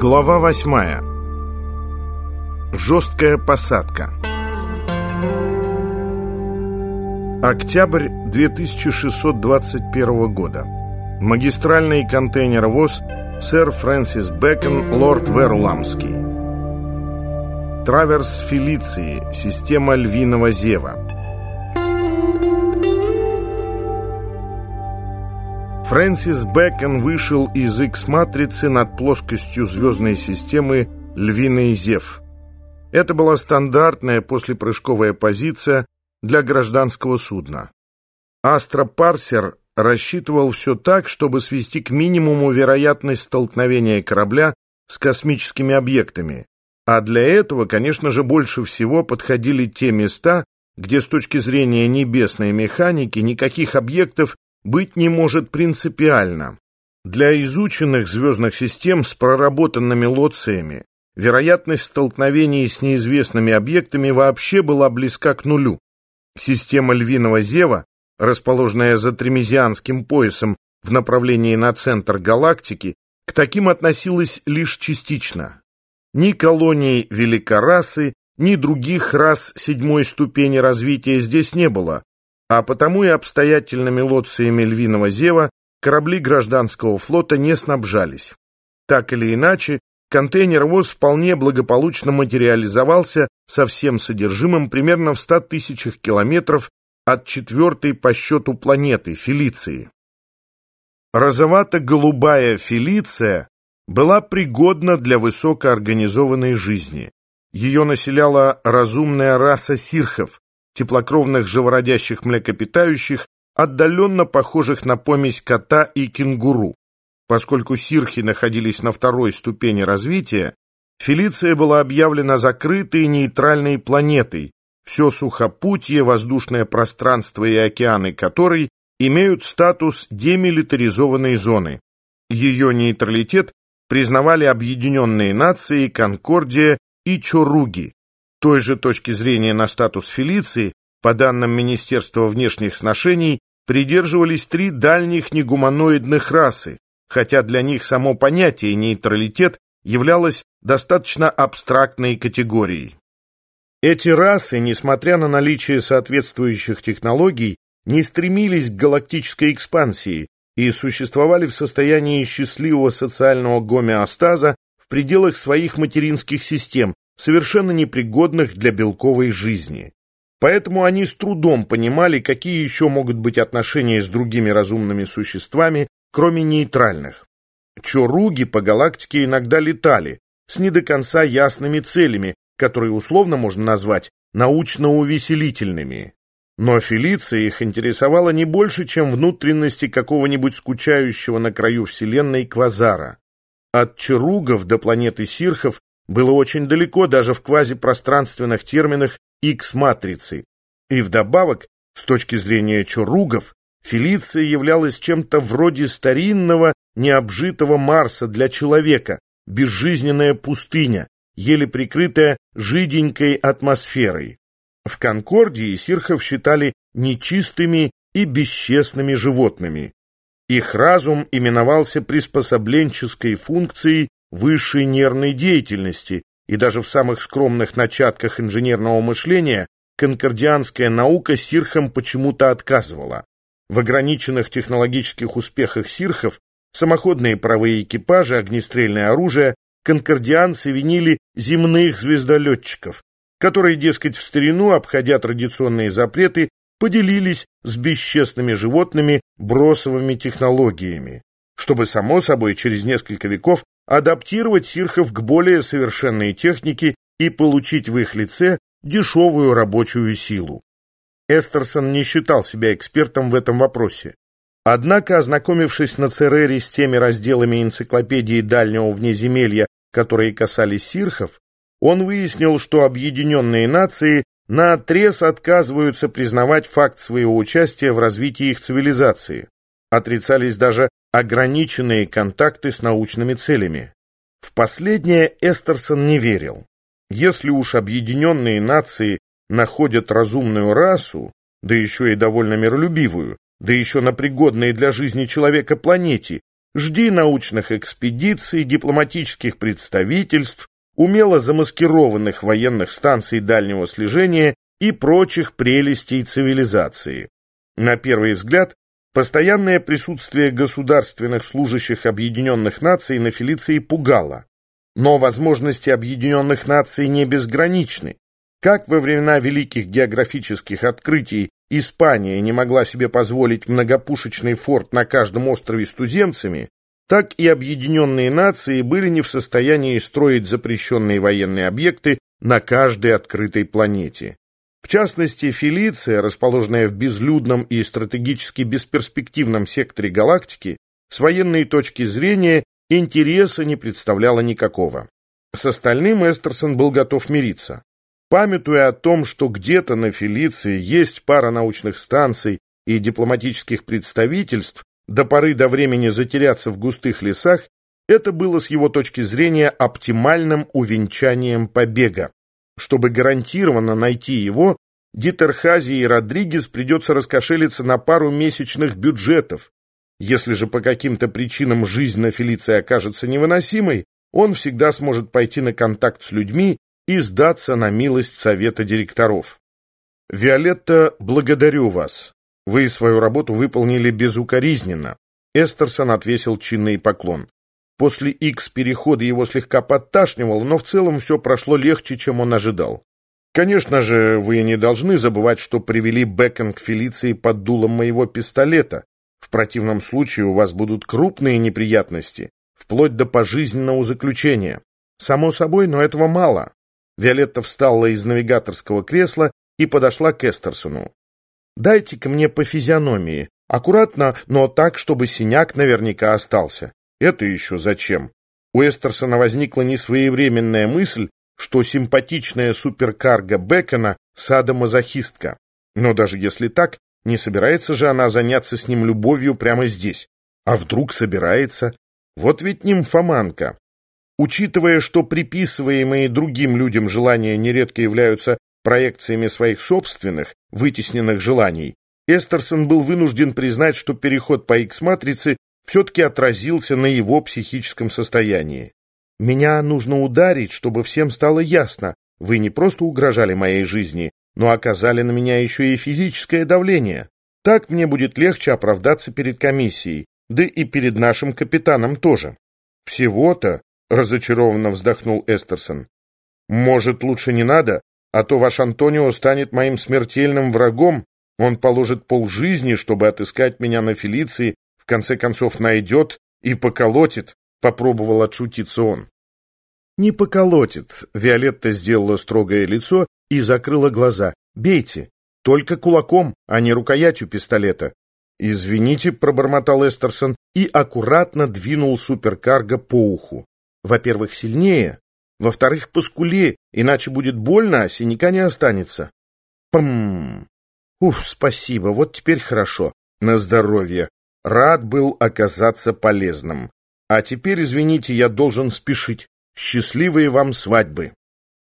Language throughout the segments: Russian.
Глава восьмая. Жесткая посадка. Октябрь 2621 года. Магистральный контейнеровоз сэр Фрэнсис Бэкон, лорд Верламский. Траверс Фелиции, система львиного зева. Фрэнсис Бэкон вышел из X-матрицы над плоскостью звездной системы «Львиный зев». Это была стандартная послепрыжковая позиция для гражданского судна. Астропарсер рассчитывал все так, чтобы свести к минимуму вероятность столкновения корабля с космическими объектами, а для этого, конечно же, больше всего подходили те места, где с точки зрения небесной механики никаких объектов быть не может принципиально. Для изученных звездных систем с проработанными лоциями вероятность столкновений с неизвестными объектами вообще была близка к нулю. Система львиного зева, расположенная за тремезианским поясом в направлении на центр галактики, к таким относилась лишь частично. Ни колоний великорасы, ни других рас седьмой ступени развития здесь не было, а потому и обстоятельными лоциями львиного зева корабли гражданского флота не снабжались. Так или иначе, контейнер-воз вполне благополучно материализовался со всем содержимым примерно в 100 тысячах километров от четвертой по счету планеты Фелиции. Розовато-голубая Фелиция была пригодна для высокоорганизованной жизни. Ее населяла разумная раса сирхов, теплокровных живородящих млекопитающих, отдаленно похожих на помесь кота и кенгуру. Поскольку сирхи находились на второй ступени развития, Фелиция была объявлена закрытой нейтральной планетой, все сухопутье, воздушное пространство и океаны которой имеют статус демилитаризованной зоны. Ее нейтралитет признавали Объединенные Нации, Конкордия и Чоруги, той же точки зрения на статус Фелиции, по данным Министерства внешних сношений, придерживались три дальних негуманоидных расы, хотя для них само понятие нейтралитет являлось достаточно абстрактной категорией. Эти расы, несмотря на наличие соответствующих технологий, не стремились к галактической экспансии и существовали в состоянии счастливого социального гомеостаза в пределах своих материнских систем, совершенно непригодных для белковой жизни. Поэтому они с трудом понимали, какие еще могут быть отношения с другими разумными существами, кроме нейтральных. Чоруги по галактике иногда летали, с не до конца ясными целями, которые условно можно назвать научно-увеселительными. Но Фелиция их интересовала не больше, чем внутренности какого-нибудь скучающего на краю Вселенной квазара. От Чаругов до планеты Сирхов было очень далеко даже в квазипространственных терминах X-матрицы. И вдобавок, с точки зрения Чоругов, Фелиция являлась чем-то вроде старинного, необжитого Марса для человека, безжизненная пустыня, еле прикрытая жиденькой атмосферой. В Конкордии сирхов считали нечистыми и бесчестными животными. Их разум именовался приспособленческой функцией высшей нервной деятельности, и даже в самых скромных начатках инженерного мышления конкордианская наука сирхам почему-то отказывала. В ограниченных технологических успехах сирхов самоходные паровые экипажи, огнестрельное оружие конкордианцы винили земных звездолетчиков, которые, дескать, в старину, обходя традиционные запреты, поделились с бесчестными животными бросовыми технологиями, чтобы, само собой, через несколько веков адаптировать сирхов к более совершенной технике и получить в их лице дешевую рабочую силу. Эстерсон не считал себя экспертом в этом вопросе. Однако, ознакомившись на Церере с теми разделами энциклопедии дальнего внеземелья, которые касались сирхов, он выяснил, что объединенные нации наотрез отказываются признавать факт своего участия в развитии их цивилизации. Отрицались даже ограниченные контакты с научными целями. В последнее Эстерсон не верил. Если уж объединенные нации находят разумную расу, да еще и довольно миролюбивую, да еще на пригодной для жизни человека планете, Жди научных экспедиций, дипломатических представительств, умело замаскированных военных станций дальнего слежения и прочих прелестей цивилизации. На первый взгляд, постоянное присутствие государственных служащих Объединенных Наций на Фелиции пугало. Но возможности Объединенных Наций не безграничны. Как во времена великих географических открытий Испания не могла себе позволить многопушечный форт на каждом острове с туземцами, так и объединенные нации были не в состоянии строить запрещенные военные объекты на каждой открытой планете. Частности, Фелиция, расположенная в безлюдном и стратегически бесперспективном секторе галактики, с военной точки зрения интереса не представляла никакого. С остальным Эстерсон был готов мириться. Памятуя о том, что где-то на Фелиции есть пара научных станций и дипломатических представительств, до поры до времени затеряться в густых лесах, это было с его точки зрения оптимальным увенчанием побега. Чтобы гарантированно найти его, Дитерхази и Родригес придется раскошелиться на пару месячных бюджетов. Если же по каким-то причинам жизнь на Фелиции окажется невыносимой, он всегда сможет пойти на контакт с людьми и сдаться на милость совета директоров. «Виолетта, благодарю вас. Вы свою работу выполнили безукоризненно». Эстерсон отвесил чинный поклон. После X-перехода его слегка подташнивал, но в целом все прошло легче, чем он ожидал. Конечно же, вы не должны забывать, что привели Бекон к Фелиции под дулом моего пистолета. В противном случае у вас будут крупные неприятности, вплоть до пожизненного заключения. Само собой, но этого мало. Виолетта встала из навигаторского кресла и подошла к Эстерсону. «Дайте-ка мне по физиономии. Аккуратно, но так, чтобы синяк наверняка остался. Это еще зачем?» У Эстерсона возникла несвоевременная мысль, что симпатичная суперкарга Бекона — садомазохистка. Но даже если так, не собирается же она заняться с ним любовью прямо здесь. А вдруг собирается? Вот ведь нимфоманка. Учитывая, что приписываемые другим людям желания нередко являются проекциями своих собственных, вытесненных желаний, Эстерсон был вынужден признать, что переход по X-матрице все-таки отразился на его психическом состоянии. «Меня нужно ударить, чтобы всем стало ясно. Вы не просто угрожали моей жизни, но оказали на меня еще и физическое давление. Так мне будет легче оправдаться перед комиссией, да и перед нашим капитаном тоже. Всего-то разочарованно вздохнул Эстерсон. Может, лучше не надо, а то ваш Антонио станет моим смертельным врагом. Он положит полжизни, чтобы отыскать меня на Фелиции, конце концов найдет и поколотит, попробовал отшутиться он. Не поколотит. Виолетта сделала строгое лицо и закрыла глаза. Бейте, только кулаком, а не рукоятью пистолета. «Извините», — пробормотал Эстерсон и аккуратно двинул суперкарго по уху. Во-первых, сильнее, во-вторых, по скуле, иначе будет больно, а синяка не останется. Пм. Уф, спасибо, вот теперь хорошо. На здоровье. Рад был оказаться полезным. А теперь, извините, я должен спешить. Счастливые вам свадьбы.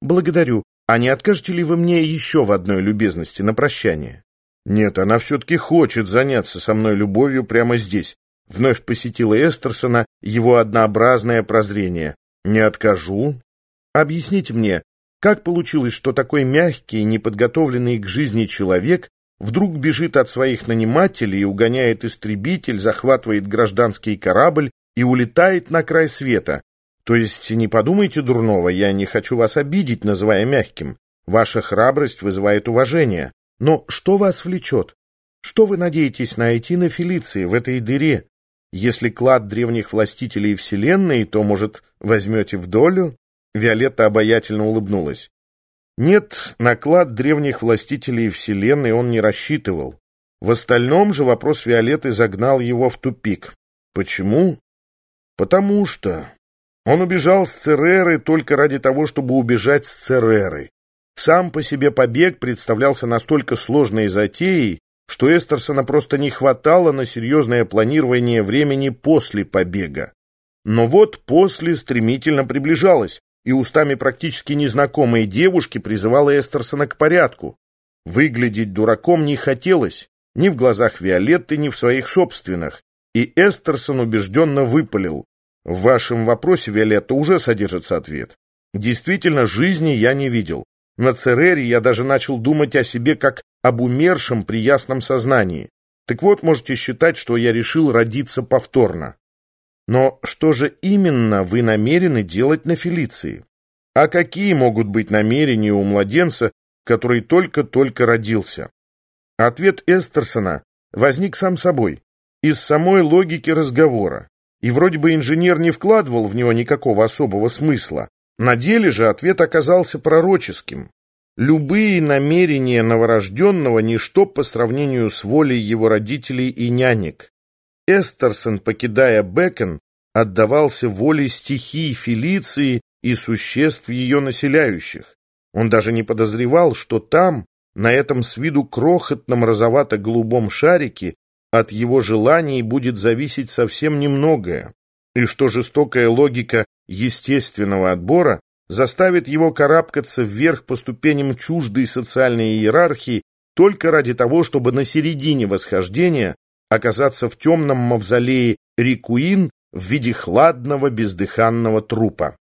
Благодарю. А не откажете ли вы мне еще в одной любезности на прощание? Нет, она все-таки хочет заняться со мной любовью прямо здесь, Вновь посетила Эстерсона его однообразное прозрение. «Не откажу. Объясните мне, как получилось, что такой мягкий, неподготовленный к жизни человек вдруг бежит от своих нанимателей, угоняет истребитель, захватывает гражданский корабль и улетает на край света? То есть не подумайте дурного, я не хочу вас обидеть, называя мягким. Ваша храбрость вызывает уважение. Но что вас влечет? Что вы надеетесь найти на Фелиции, в этой дыре? Если клад древних властителей Вселенной, то, может, возьмете в долю?» Виолетта обаятельно улыбнулась. Нет, на клад древних властителей Вселенной он не рассчитывал. В остальном же вопрос Виолетты загнал его в тупик. Почему? Потому что он убежал с Цереры только ради того, чтобы убежать с Цереры. Сам по себе побег представлялся настолько сложной затеей, что Эстерсона просто не хватало на серьезное планирование времени после побега. Но вот после стремительно приближалась, и устами практически незнакомой девушки призывала Эстерсона к порядку. Выглядеть дураком не хотелось, ни в глазах Виолетты, ни в своих собственных, и Эстерсон убежденно выпалил. В вашем вопросе, Виолетта, уже содержится ответ. Действительно, жизни я не видел. На Церере я даже начал думать о себе как об умершем при ясном сознании. Так вот, можете считать, что я решил родиться повторно. Но что же именно вы намерены делать на Фелиции? А какие могут быть намерения у младенца, который только-только родился? Ответ Эстерсона возник сам собой, из самой логики разговора. И вроде бы инженер не вкладывал в него никакого особого смысла. На деле же ответ оказался пророческим. Любые намерения новорожденного – ничто по сравнению с волей его родителей и нянек. Эстерсон, покидая Бекен, отдавался воле стихий Фелиции и существ ее населяющих. Он даже не подозревал, что там, на этом с виду крохотном розовато-голубом шарике, от его желаний будет зависеть совсем немногое, и что жестокая логика естественного отбора заставит его карабкаться вверх по ступеням чуждой социальной иерархии только ради того, чтобы на середине восхождения оказаться в темном мавзолее Рикуин в виде хладного бездыханного трупа.